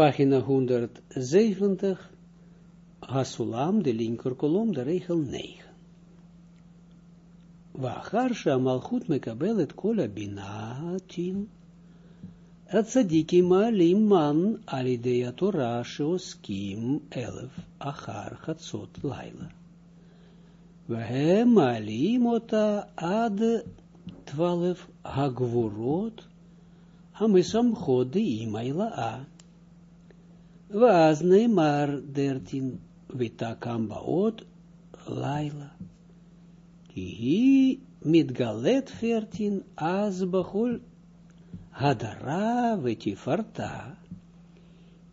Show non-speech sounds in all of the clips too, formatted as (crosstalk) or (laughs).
pagina 170, Hasulam, de linkerkolom, de regel 9. Wachar she'amalchut mekabel et kol binatin, Atzadikim alim man alidea Torah sheoskim elef achar chatzot laila. Vehem alim ota ad twaalf hagvorot hamisamchot de imaila Waaz neemar dertien vitakam baot laila. Ki mit galet veertien az bachol hadara vetifarta.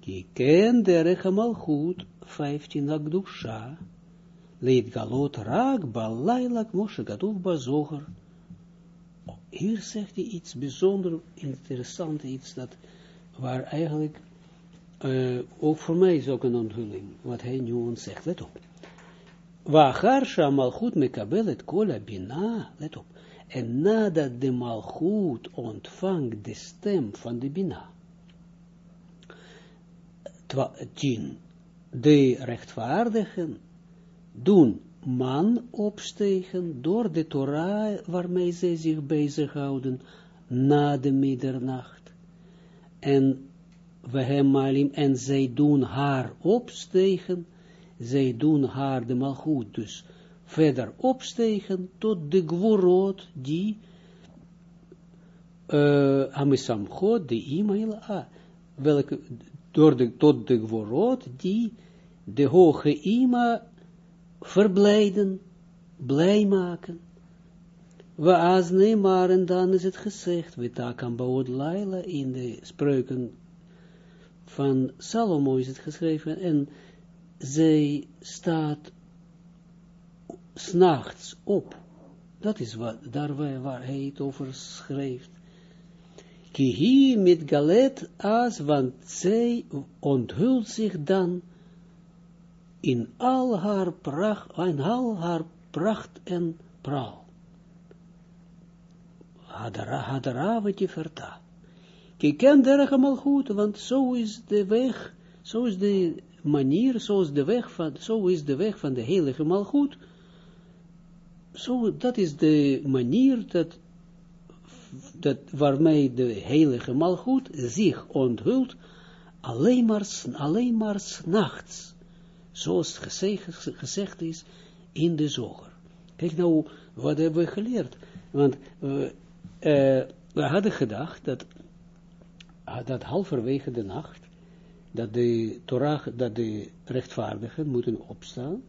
Ki ken derech malchut vijftien agdusha. Leed galot raak balaila kmoshe gatoef bazoger. Hier zegt hij iets bijzonder interessant, iets dat waar eigenlijk uh, ook voor mij is ook een onthulling, wat hij nu ons zegt, let op. Wachar shamalchut mekabel kola bina, let op. En nadat de malchut ontvangt de stem van de bina, tien, de rechtvaardigen doen man opstegen door de Torah waarmee zij zich bezighouden na de middernacht. En we en zij doen haar opstegen, zij doen haar de malgoed dus verder opstegen tot de gworot die uh, amisamchot, de imail a, welke door de, tot de gworot die de hoge ima verblijden, blij maken. We als maar en dan is het gezegd, we taken baud laila in de spreuken van Salomo is het geschreven, en zij staat s'nachts op. Dat is wat, daar waar hij het over schrijft. Kihi met galet as, want zij onthult zich dan in al haar pracht, in al haar pracht en praal. Hadara, hadara, wat je verta. Kijk, ken derg allemaal goed, want zo is de weg, zo is de manier, zo is de weg van, zo is de weg van de heilige malgoed. Zo, dat is de manier dat, dat waarmee de heilige malgoed zich onthult, alleen maar, alleen maar nachts zoals gezegd, gezegd is in de zoger. Kijk nou, wat hebben we geleerd? Want uh, uh, we hadden gedacht dat, dat halverwege de nacht, dat de Torah, dat de rechtvaardigen moeten opstaan,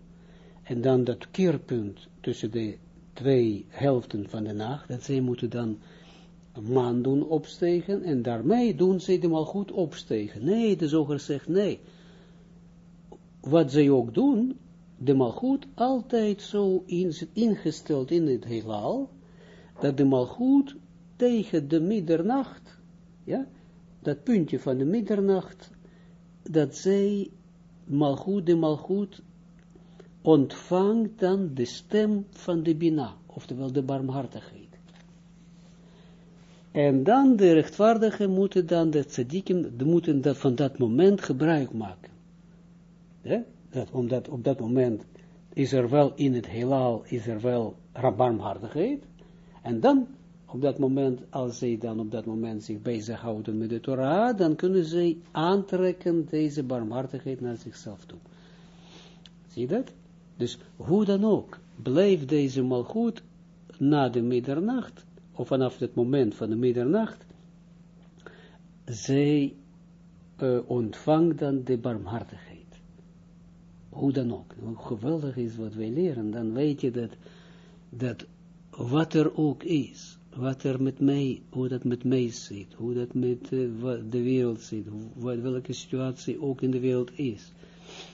en dan dat keerpunt tussen de twee helften van de nacht, dat zij moeten dan man doen opstegen, en daarmee doen hem al goed opstegen. Nee, de zoger zegt nee wat zij ook doen, de malgoed altijd zo in, ingesteld in het heelal, dat de malgoed tegen de middernacht, ja, dat puntje van de middernacht, dat zij malgoed, de malgoed, ontvangt dan de stem van de bina, oftewel de barmhartigheid. En dan de rechtvaardigen moeten dan, de tzadikim, moeten dat van dat moment gebruik maken. Dat, omdat op dat moment is er wel in het heelal, is er wel barmhartigheid. En dan, op dat moment, als zij dan op dat moment zich bezighouden met de Torah, dan kunnen zij aantrekken deze barmhartigheid naar zichzelf toe. Zie je dat? Dus hoe dan ook, blijft deze mal goed na de middernacht, of vanaf het moment van de middernacht, zij uh, ontvangt dan de barmhartigheid hoe dan ook, hoe geweldig is wat wij leren, dan weet je dat, dat wat er ook is, wat er met mij, hoe dat met mij zit, hoe dat met uh, de wereld zit, hoe, welke situatie ook in de wereld is,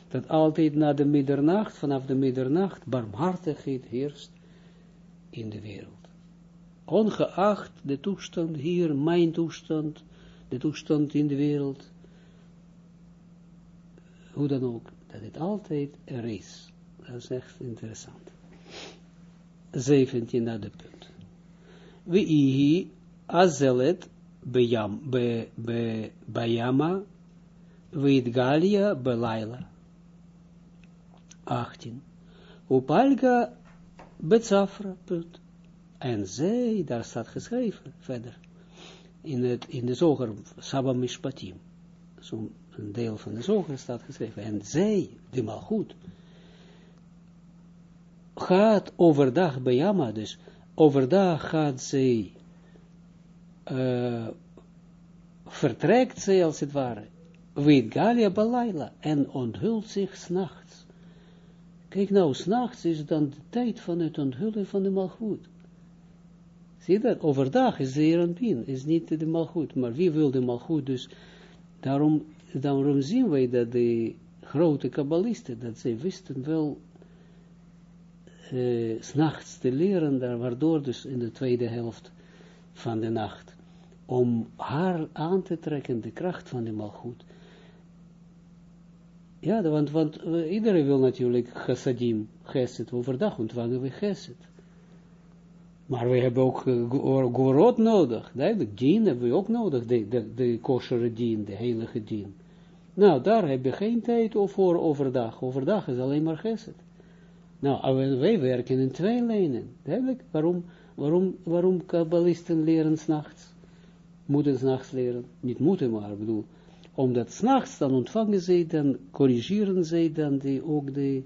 dat altijd na de middernacht, vanaf de middernacht, barmhartigheid heerst in de wereld. Ongeacht de toestand hier, mijn toestand, de toestand in de wereld, hoe dan ook, dat het altijd er is. Dat is echt interessant. 17 naar de punt. Bejam, be, be, bayama weet Galia Belaila. 18. Upalga Betzafra, punt. En zij, daar staat geschreven, verder, in, het, in de zoger, Saba Mishpatim, zo'n deel van de zoger staat geschreven, en zij, de malgoed, gaat overdag bij dus overdag gaat zij, uh, vertrekt zij als het ware, weet Galia Balaila, en onthult zich s'nachts. Kijk nou, s'nachts is dan de tijd van het onthullen van de malgoed. Zie dat? Overdag is de pin, is niet de malgoed. Maar wie wil de malgoed? Dus daarom, daarom zien wij dat de grote kabbalisten, dat zij wisten wel uh, s'nachts te leren, daar, waardoor dus in de tweede helft van de nacht, om haar aan te trekken, de kracht van de malgoed. Ja, want, want uh, iedereen wil natuurlijk chassadim, geset, overdag ontvangen we geset. Maar we hebben ook uh, nodig, duidelijk, dien hebben we ook nodig, de, de, de koshere dien, de heilige dien. Nou, daar heb je geen tijd voor overdag. Overdag is alleen maar geset. Nou, wij werken in twee lijnen. Duidelijk, waarom, waarom, waarom kabbalisten leren s'nachts? Moeten s'nachts leren? Niet moeten, maar bedoel, omdat s'nachts dan ontvangen zij, dan corrigeren zij dan die, ook de,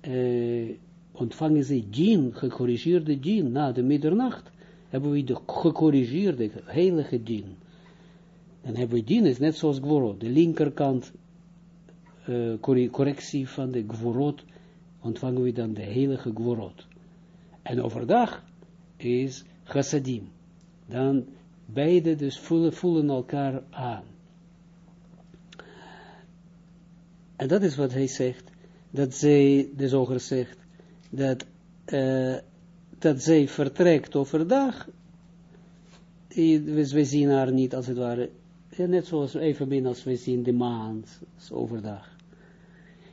eh, ontvangen zij dien, gecorrigeerde dien, na de middernacht, hebben we de gecorrigeerde, heilige dien. Dan hebben we dien, is net zoals gvorot, de linkerkant, uh, correctie van de gvorot, ontvangen we dan de heilige gvorot. En overdag is chassadim. Dan beide dus voelen, voelen elkaar aan. En dat is wat hij zegt, dat zij, de zoger zegt, dat, uh, dat zij vertrekt overdag, we, we zien haar niet als het ware, net zoals evenmin als we zien de maan overdag.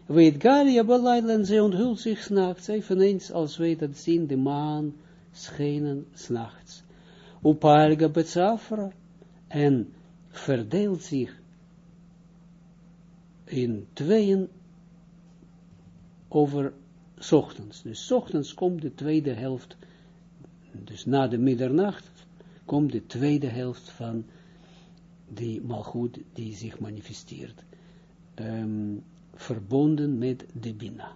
Weet Galia en zij onthult zich s'nachts, eveneens als wij dat zien, de maan schenen s'nachts. Upalga betzafra en verdeelt zich in tweeën over ochtends. Dus ochtends komt de tweede helft, dus na de middernacht, komt de tweede helft van die malgoed die zich manifesteert. Um, verbonden met de Bina.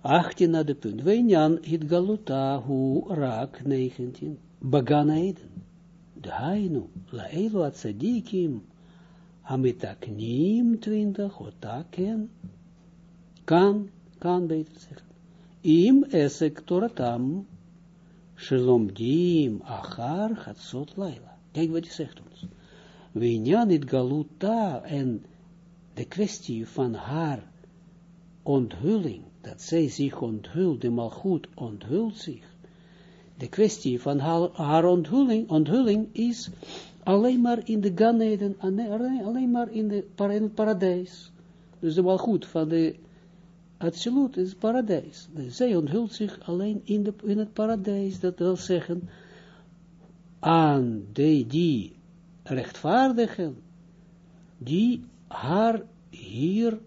18 naar de punt. Wijnjan het galuta hu raak 19. Bagan Eden. De hainu. La elu atzadikim. Amitaknim 20. Otaken. Kan. Kan beter zeggen. Im esek toratam. Shalomdim achar chatzot laila. Kijk wat hij zegt ons. Wijnjan het galuta en de kwestie van haar onthulling, dat zij zich onthult, de malgoed onthult zich. De kwestie van haar, haar onthulling, onthulling is alleen maar in de Ganeden, alleen maar in, de, het paradijs. Dus de malgoed van de absoluut is paradijs. Zij onthult zich alleen in, de, in het paradijs, dat wil zeggen, aan de, die rechtvaardigen, die haar hier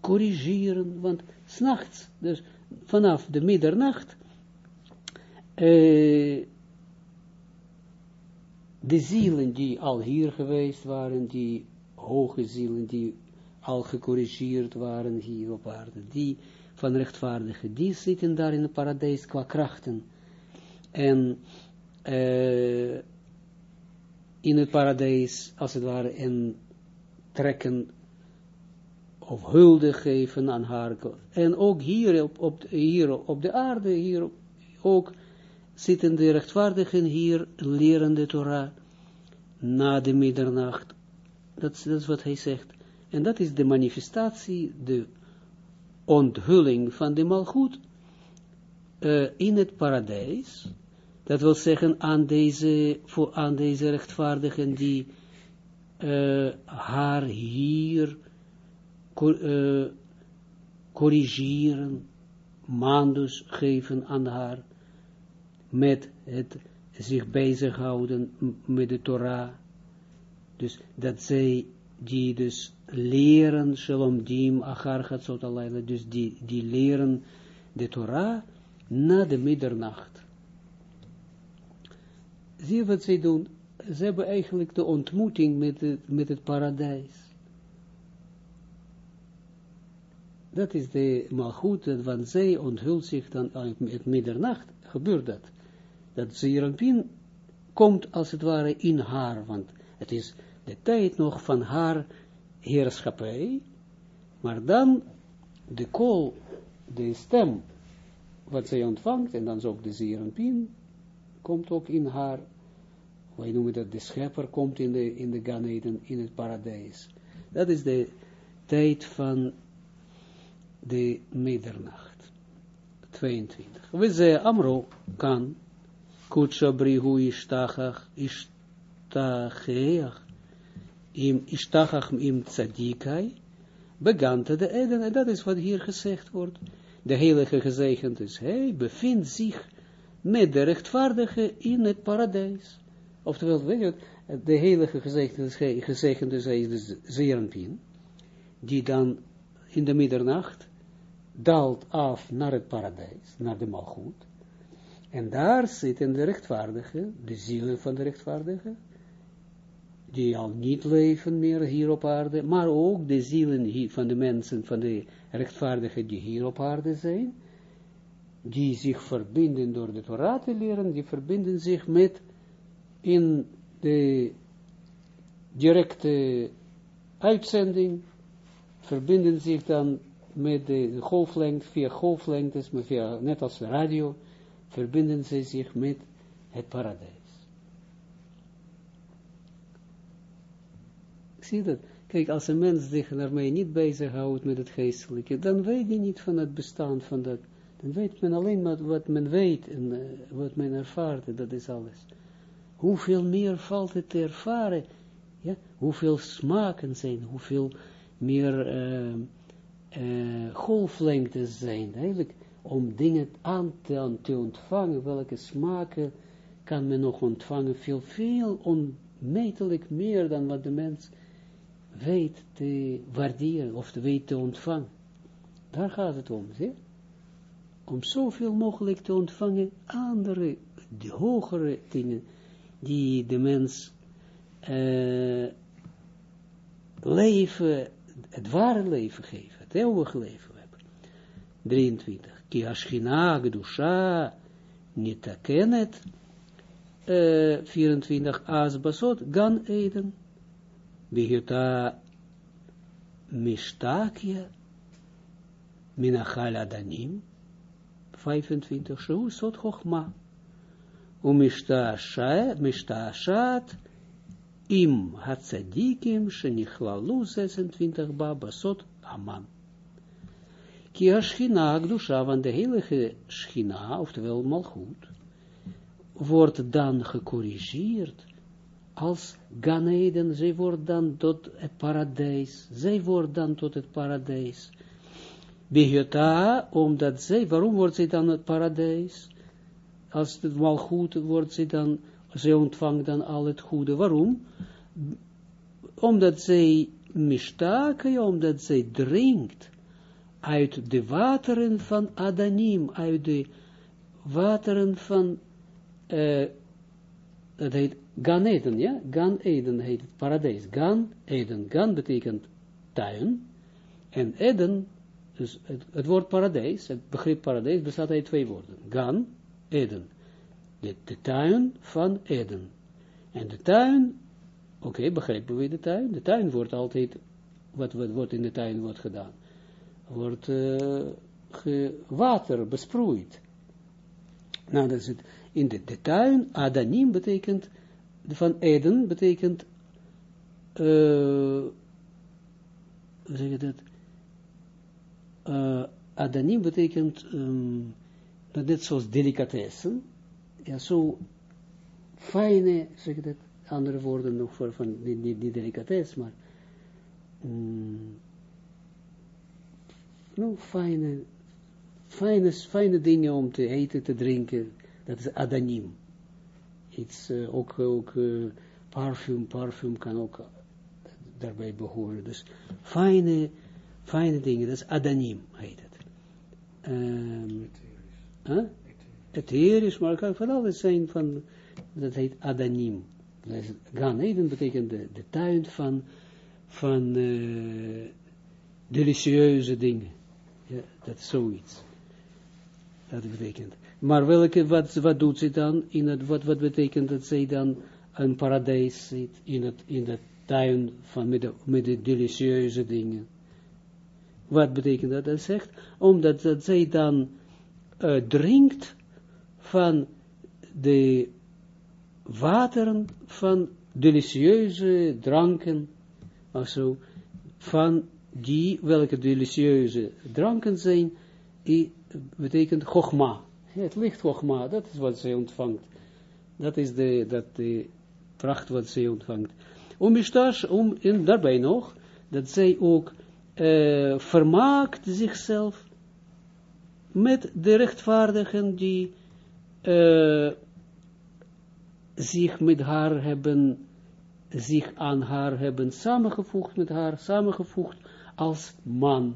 corrigeren, want s'nachts, dus vanaf de middernacht, uh, de zielen die al hier geweest waren, die hoge zielen die al gecorrigeerd waren hier op aarde, die van rechtvaardigen, die zitten daar in het paradijs qua krachten. En uh, in het paradijs, als het ware, en trekken of hulde geven aan haar. En ook hier op, op, hier op de aarde, hier ook zitten de rechtvaardigen hier, leren de Torah, na de middernacht. Dat, is wat hij zegt. En dat is de manifestatie, de onthulling van de malgoed uh, in het paradijs. Dat wil zeggen aan deze, voor, aan deze rechtvaardigen die uh, haar hier uh, corrigeren, mandus geven aan haar, met het zich bezighouden met de Torah. Dus dat zij die dus leren, shalom dim, achar chatzot dus die, die leren de Torah na de middernacht. Zie wat zij doen? Ze hebben eigenlijk de ontmoeting met het, met het paradijs. Dat is de malgoed, want zij onthult zich dan met middernacht, gebeurt dat. Dat Zeranpien komt als het ware in haar, want het is de tijd nog van haar heerschappij, maar dan de kool, de stem, wat zij ontvangt, en dan is ook de Zeranpien, komt ook in haar, wij noemen dat de schepper, komt in de, in de Ganeden, in het paradijs. Dat is de tijd van de middernacht. 22. We ze Amro kan, kutsha brihu ishtachach, ishtacheach, im ishtachach im tzadikai, begante de Eden, en dat is wat hier gezegd wordt. De heilige gezegend is, hij bevindt zich met de rechtvaardige in het paradijs. Oftewel, weet je, de heilige gezegend is, gezegend is, hij is de die dan in de middernacht daalt af naar het paradijs, naar de malgoed. En daar zitten de rechtvaardigen, de zielen van de rechtvaardigen, die al niet leven meer hier op aarde, maar ook de zielen van de mensen, van de rechtvaardigen die hier op aarde zijn, die zich verbinden door de Torah te leren, die verbinden zich met in de directe uitzending, verbinden zich dan met de golflengte, via golflengtes, maar via, net als de radio, verbinden ze zich met het paradijs. Zie dat. Kijk, als een mens zich daarmee niet bezighoudt met het geestelijke, dan weet hij niet van het bestaan van dat. Dan weet men alleen maar wat men weet en uh, wat men ervaart, dat is alles. Hoeveel meer valt het te ervaren? Ja? Hoeveel smaken zijn, hoeveel meer... Uh, uh, golflengtes zijn, eigenlijk om dingen aan te, ontvangen, welke smaken kan men nog ontvangen, veel, veel onmetelijk meer dan wat de mens weet te waarderen, of te weet te ontvangen. Daar gaat het om, zie? Om zoveel mogelijk te ontvangen, andere, de hogere dingen, die de mens uh, leven, het ware leven geven het leven hebben. 23. Ki ashchina gdusha nitakenet. Uh, 24. As basot gan eden. Bihita mishtakia minachal adanim. 25. Shu sot. Umishtashat im hatzadikim shenichlalu 26 ba basot aman. Ki schina gdusha, want de heilige schina, oftewel malchut, wordt dan gecorrigeerd als Ganeden, zij wordt dan tot het paradijs, zij wordt dan tot het paradijs. Behiota, omdat zij, waarom wordt zij dan het paradijs? Als het malchut wordt zij dan, zij ontvangt dan al het goede. Waarom? Omdat zij mishtake, omdat zij drinkt uit de wateren van Adanim, uit de wateren van, uh, dat heet Gan Eden, ja? Gan Eden heet het paradijs. Gan Eden. Gan betekent tuin. En Eden, dus het, woord paradijs, het begrip paradijs bestaat uit twee woorden. Gan, Eden. De, tuin van Eden. En de tuin, oké, begrijpen we de tuin? De tuin wordt altijd, wat, wat wordt in de tuin wordt gedaan? Wordt uh, water besproeid. Nou, dat is het. In de, de tuin, Adanim betekent, van Eden betekent, uh, hoe zeg je dat? Uh, Adanim betekent, um, net zoals delicatessen, ja, zo fijne, zeg je dat, andere woorden nog voor, van, die delicatesse, maar, um, nou, fijne, fijne, fijne dingen om te eten, te drinken, dat is adanim. Iets, uh, ook, ook uh, parfum, parfum kan ook daarbij behoren. Dus fijne, fijne dingen, dat is Adanim, heet het. Um, huh? Etherisch, maar kan van alles zijn van, dat heet Adanim. Gan Eden betekent de, de tuin van, van uh, delicieuze dingen. Ja, dat is zoiets. Dat betekent. Maar welke, wat, wat doet ze dan? In het, wat, wat betekent dat zij dan een paradijs zit in het, in de tuin van, met, de, met de delicieuze dingen? Wat betekent dat? Dat zegt, omdat dat zij dan uh, drinkt van de wateren van delicieuze dranken, also van die, welke delicieuze dranken zijn, die betekent chogma. Het licht chogma, dat is wat zij ontvangt. Dat is de, dat de pracht wat zij ontvangt. Om is om, en daarbij nog, dat zij ook uh, vermaakt zichzelf met de rechtvaardigen die uh, zich met haar hebben, zich aan haar hebben samengevoegd met haar, samengevoegd als man.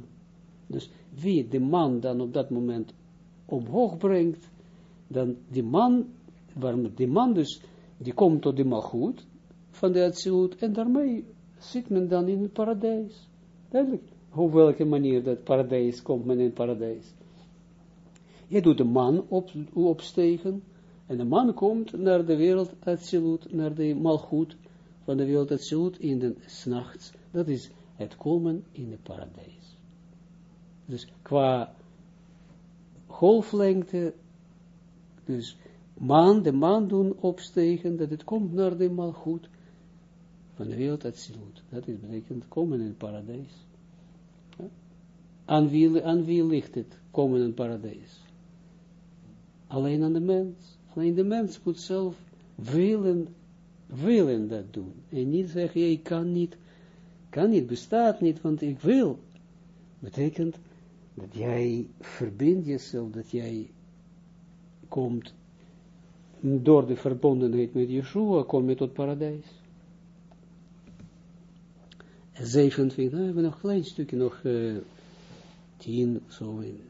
Dus wie de man dan op dat moment omhoog brengt, dan die man, waarom die man dus, die komt tot de malgoed van de Atsilut, en daarmee zit men dan in het paradijs. Duidelijk, op welke manier dat paradijs komt men in het paradijs. Je doet de man op, opstegen, en de man komt naar de wereld Atsilut, naar de malgoed van de wereld Atsilut in de nachts. Dat is het komen in het paradijs. Dus qua golflengte, dus maan, de maan doen opstegen, dat het komt naar de malgoed van de wereld Atsilut. Dat is betekent komen in het paradijs. Aan, wie, aan ligt het, komen in het paradijs? Alleen aan de mens. Alleen de mens moet zelf willen, willen dat doen. En niet zeggen, ik kan niet, kan niet, bestaat niet, want ik wil. Betekent dat jij verbindt jezelf, dat jij komt door de verbondenheid met Yeshua, kom je tot paradijs. 27, nou, we nog een klein stukje, nog uh, tien, zo in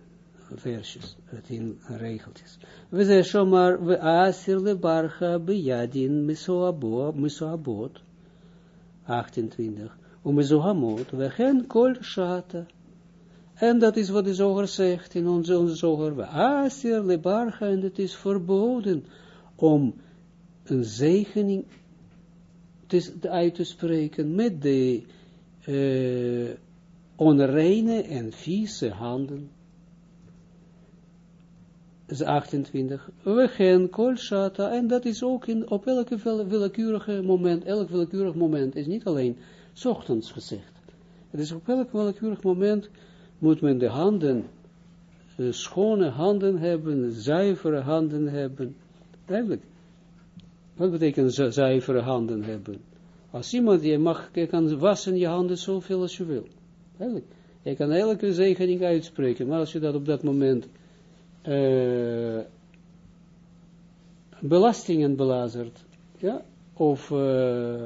versjes, tien regeltjes. We zeggen zomaar, we asir le barcha bejadin misoabot, 28, om misohamot, we gen kol shata. En dat is wat de zoger zegt in onze, onze zoger, we asir le barcha, en het is verboden om een zegening uit te spreken met de onreine en vieze handen is 28, we gaan kol shata, en dat is ook in, op elke willekeurige moment, elk willekeurig moment, is niet alleen ochtends gezegd. Het is op elk willekeurig moment, moet men de handen, de schone handen hebben, zuivere handen hebben. Duidelijk. Wat betekent zuivere handen hebben? Als iemand, je mag, je kan wassen je handen zoveel als je wil. Duidelijk. Je kan elke zegening uitspreken, maar als je dat op dat moment uh, belastingen belazert, ja, of uh,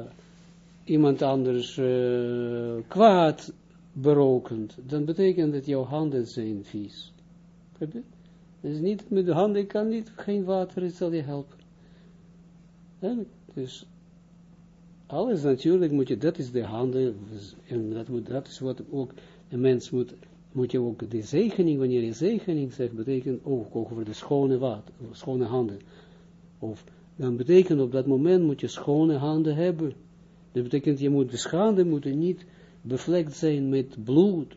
iemand anders uh, kwaad berokend, dan betekent dat jouw handen zijn vies. Dus niet met de handen, kan niet, geen water, het zal je helpen. Ja, dus alles natuurlijk moet je, dat is de handen, en dat, moet, dat is wat ook een mens moet moet je ook de zegening, wanneer je zegening zegt, betekent ook over de schone water, schone handen. Of dan betekent op dat moment moet je schone handen hebben. Dat betekent, je moet de schande moeten niet bevlekt zijn met bloed.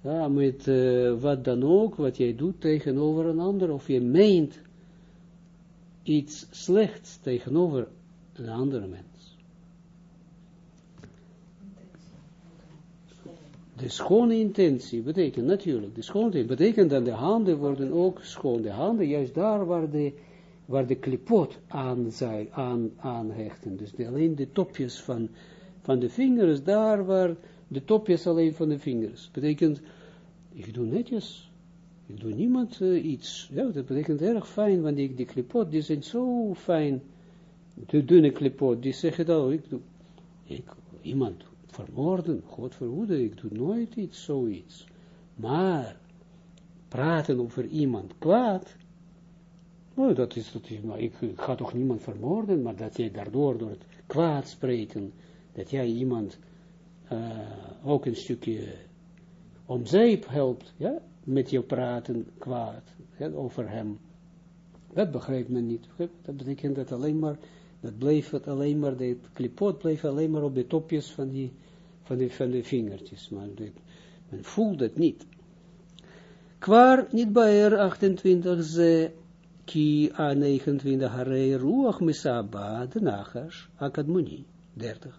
Ja, met uh, wat dan ook, wat jij doet tegenover een ander, of je meent iets slechts tegenover een andere mens. de schone intentie betekent natuurlijk, de schone betekent dat de handen worden ook schoon. De handen, juist daar waar de, waar de klipot aan, zijn, aan, aan hechten. Dus alleen de topjes van, van de vingers, daar waar de topjes alleen van de vingers. Betekent, ik doe netjes, ik doe niemand uh, iets. Ja, dat betekent erg fijn, want die, die klipot, die zijn zo fijn. De dunne klipot, die zeggen dat, ik doe, ik iemand vermoorden, God verhoede, ik doe nooit iets, zoiets. Maar, praten over iemand kwaad, nou, dat is, dat is maar ik, ga toch niemand vermoorden, maar dat jij daardoor, door het kwaad spreken, dat jij iemand ook een stukje om zeep helpt, ja, met je praten kwaad, over hem. Dat begrijpt men niet. Dat betekent dat alleen maar, dat bleef het alleen maar, de klipot bleef alleen maar op de topjes van die, van de, van de vingertjes, maar men voelt het niet. Kwaar, niet bij er 28, ze, ki a 29, harei ruach misaba, de nachash, akadmoni, 30.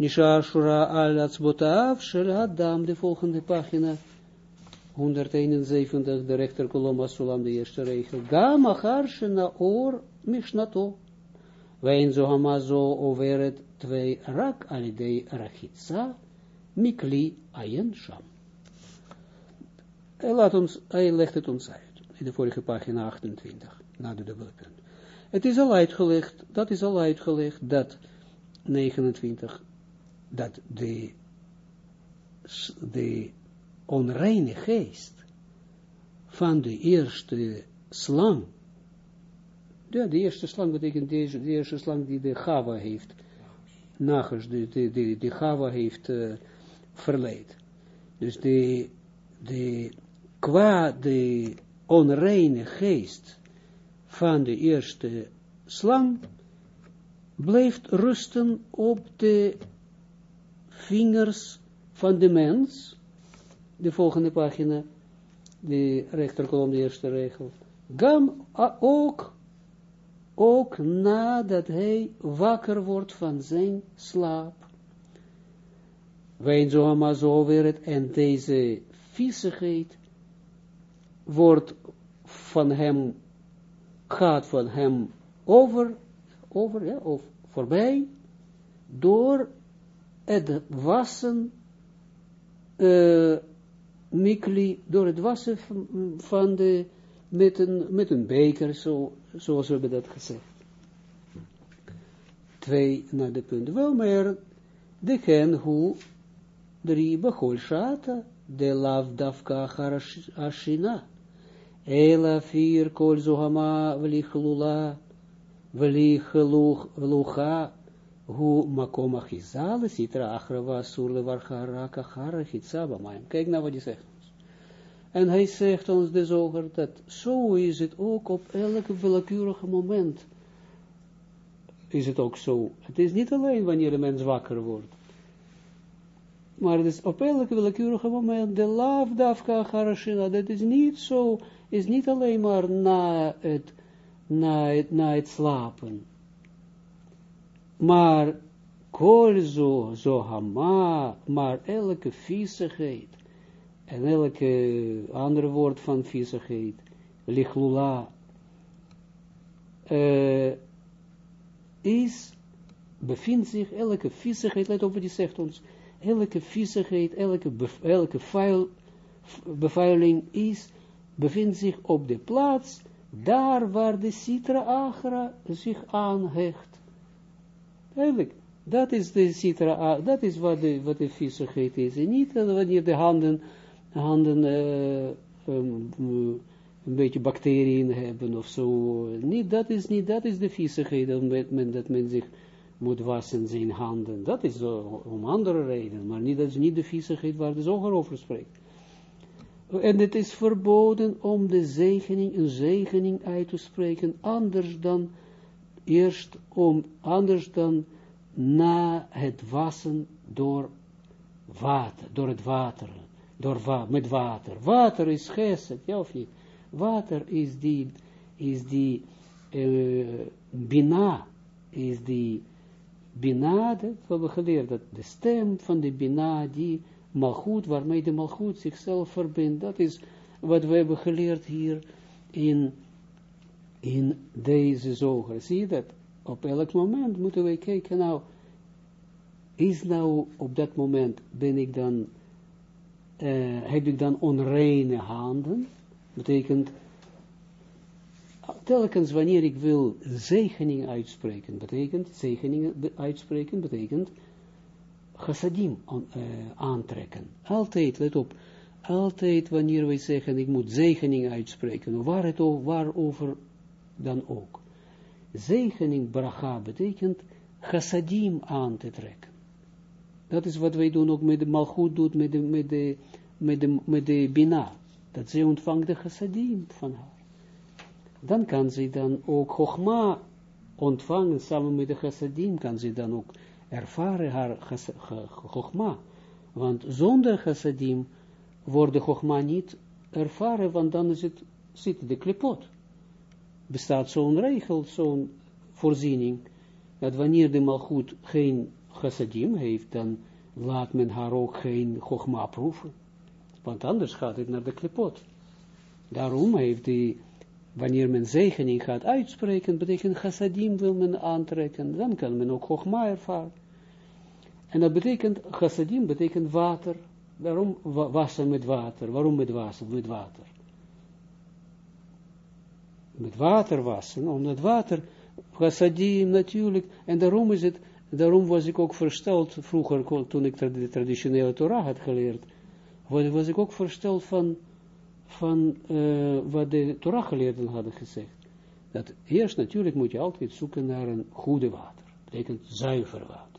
Nisha shura al shel adam, de volgende pagina, 171, de rechterkolom, Asulam, de eerste regel. Gam achar shena or mishnato. Wein zo overet twee rak alidei rachitsa, mikli ayen sham. Hij, laat ons, hij legt het ons uit, in de vorige pagina 28, na de dubbele punt. Het is al uitgelegd, dat is al uitgelegd, dat 29, dat de, de onreine geest van de eerste slang, ja, de eerste slang betekent de eerste slang die de Gava heeft, Nagas, de, de, de, de Gava heeft uh, verleid. Dus de, de, qua de onreine geest van de eerste slang, blijft rusten op de vingers van de mens, de volgende pagina, de rechterkolom, de eerste regel. Gam ook, ook nadat hij wakker wordt van zijn slaap. Wijn zo maar zo weer het, en deze viezigheid wordt van hem, gaat van hem over, over, ja, of voorbij, door het wassen uh, mikli door het wassen van de, met een, met een beker, zo, zoals we hebben dat gezegd. Twee naar de punt. Wel, maar de gen hoe drie shata, de lav davka ashina, ela vier kol zohama vlichlula, vlichlucha, Hu makom achizale sitra achrava surle varcharaka chara hitsaba maim. Kijk nou wat hij zegt ons. En hij zegt ons dus over dat zo is het ook op elke willekeurige moment. Is het ook zo. Het is niet alleen wanneer een mens wakker wordt. Maar het is op elke willekeurige moment de lavdafka harashina. Dat is niet zo, is niet alleen maar na het, na het, na het slapen. Maar kol zo, zo hama, maar elke viezigheid, en elke andere woord van viezigheid, lichlula, uh, is, bevindt zich, elke viezigheid, let op wat die zegt ons, elke viezigheid, elke, elke vuil, bevuiling is, bevindt zich op de plaats, daar waar de citra agra zich aanhecht. Eigenlijk, dat is de citra, dat is wat de, wat de viezigheid is. En niet wanneer de handen, handen uh, um, een beetje bacteriën hebben of zo. Niet, dat is niet, dat is de viezigheid, dat men, dat men zich moet wassen zijn handen. Dat is om andere redenen, maar niet, dat is niet de viezigheid waar de zoger over spreekt. En het is verboden om de zegening, een zegening uit te spreken, anders dan eerst om, anders dan na het wassen door water, door het water, door met water. Water is geset, ja of niet? Water is die, is die uh, bina, is die bina, dat hebben geleerd, dat de stem van de bina, die malgoed, waarmee de malgoed zichzelf verbindt, dat is wat we hebben geleerd hier in in deze zoger. Zie je dat? Op elk moment moeten wij kijken, nou, is nou op dat moment, ben ik dan, uh, heb ik dan onreine handen? Betekent, telkens wanneer ik wil zegening uitspreken, betekent, zegening uitspreken, betekent, chassadim uh, aantrekken. Altijd, let op, altijd wanneer wij zeggen, ik moet zegening uitspreken, waar het over, waarover dan ook. Zegening bracha betekent chassadim aan te trekken. Dat is wat wij doen ook met de malchut doet, met de, met de, met de, met de bina. Dat zij ontvangt de chassadim van haar. Dan kan ze dan ook chogma ontvangen, samen met de chassadim, kan ze dan ook ervaren haar chogma. Want zonder chassadim wordt de chogma niet ervaren, want dan is het, zit de klepot. Bestaat zo'n regel, zo'n voorziening, dat wanneer de malgoed geen chassadim heeft, dan laat men haar ook geen chogma proeven. Want anders gaat het naar de klepot. Daarom heeft die, wanneer men zegening gaat uitspreken, betekent chassadim wil men aantrekken, dan kan men ook chogma ervaren. En dat betekent, chassadim betekent water. Waarom wassen met water? Waarom met wassen? Met water. Met water wassen, omdat water, chassadim natuurlijk, en daarom is het, daarom was ik ook versteld, vroeger toen ik de traditionele Torah had geleerd, was ik ook versteld van, van uh, wat de Torah geleerden hadden gezegd. Dat eerst natuurlijk moet je altijd zoeken naar een goede water. Dat betekent zuiver water.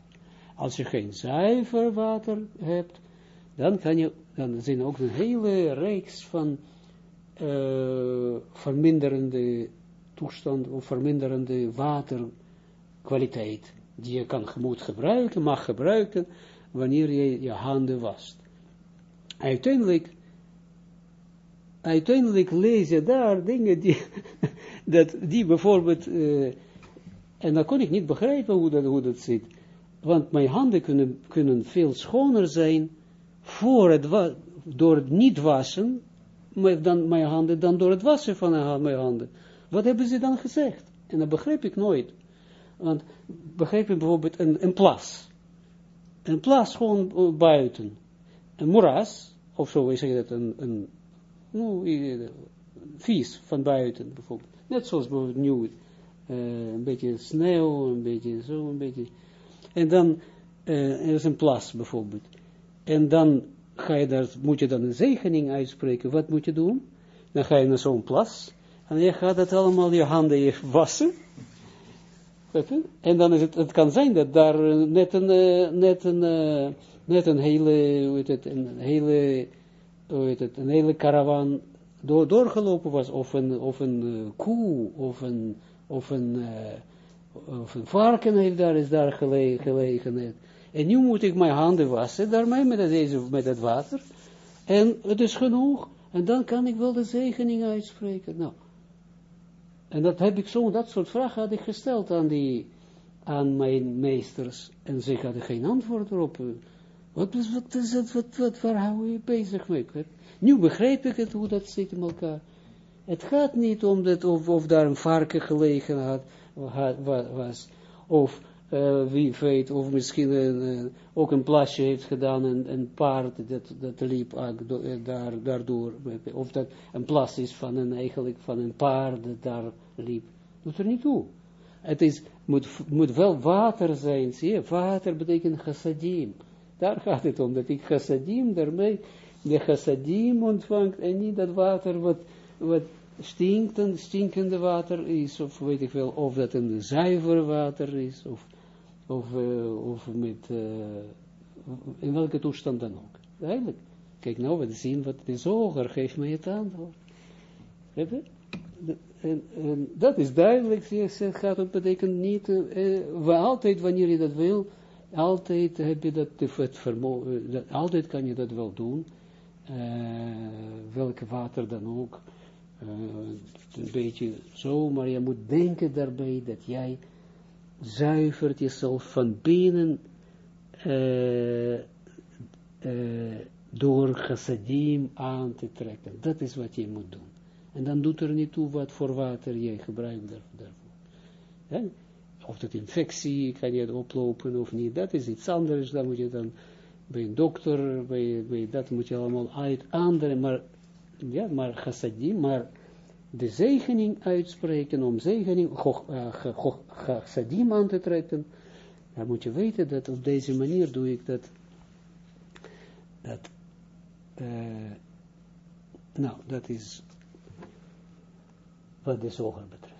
Als je geen zuiver water hebt, dan kan je, dan zijn ook een hele reeks van uh, verminderende toestand of verminderende waterkwaliteit die je kan, moet gebruiken, mag gebruiken, wanneer je je handen wast. Uiteindelijk, uiteindelijk lees je daar dingen die, (laughs) dat, die bijvoorbeeld, uh, en dan kon ik niet begrijpen hoe dat, hoe dat zit, want mijn handen kunnen, kunnen veel schoner zijn voor het door het niet wassen, dan mijn handen, dan door het wassen van mijn handen. Wat hebben ze dan gezegd? En dat begrijp ik nooit. Want begrijp ik bijvoorbeeld een, een plas. Een plas gewoon eh, buiten. Een moeras, of zo zeg je dat, een, een vies van buiten bijvoorbeeld. Net zoals bijvoorbeeld nu, uh, een beetje sneeuw, een beetje zo, een beetje en dan, uh, er is een plas bijvoorbeeld. En dan ga je daar, moet je dan een zegening uitspreken. Wat moet je doen? Dan ga je naar zo'n plas. En je gaat dat allemaal je handen wassen. En dan is het, het kan zijn dat daar eh, net een, uh, net een, net een hele, hoe heet het, een hele, hoe heet het, een hele caravan door, doorgelopen was. Of een, of een koe, of een, of een, of een varken heeft daar, is daar gelegen. En nu moet ik mijn handen wassen, daarmee met, deze, met het water. En het is genoeg. En dan kan ik wel de zegening uitspreken. Nou. En dat heb ik zo, dat soort vragen had ik gesteld aan die, aan mijn meesters. En ze hadden geen antwoord erop. Wat is, wat is het, wat, wat, waar hou je bezig mee? Nu begrijp ik het, hoe dat zit in elkaar. Het gaat niet om dat, of, of daar een varken gelegen had, was, of uh, wie weet, of misschien een, ook een plasje heeft gedaan, en een paard dat, dat liep uh, daar, daardoor, of dat een plas is van een, eigenlijk van een paard dat daar liep, doet er niet toe. Het is, moet, moet wel water zijn, zie water betekent chassadim. Daar gaat het om, dat ik chassadim daarmee, de chassadim ontvangt, en niet dat water wat, wat stinkend, stinkende water is, of weet ik wel, of dat een zuiver water is, of, of, uh, of met, uh, in welke toestand dan ook. Eigenlijk, kijk nou, we zien wat de zoger geeft mij het antwoord. En, en, dat is duidelijk, het gaat het betekent niet, uh, altijd wanneer je dat wil, altijd heb je dat, het vermogen, altijd kan je dat wel doen, welke water dan ook, een beetje zo, maar je moet denken daarbij dat jij zuivert jezelf van binnen uh, uh, door chassadim aan te trekken. Dat is wat je moet doen. En dan doet er niet toe wat voor water je gebruikt daarvoor. Of dat infectie kan je oplopen of niet, dat is iets anders. Dan moet je dan bij een dokter, bij, bij dat moet je allemaal uit andere, maar ja, maar chassadim, maar de zegening uitspreken, om zegening, chassadim aan te trekken, Dan moet je weten dat op deze manier doe ik dat, dat, uh, nou, dat is wat de zoger betreft.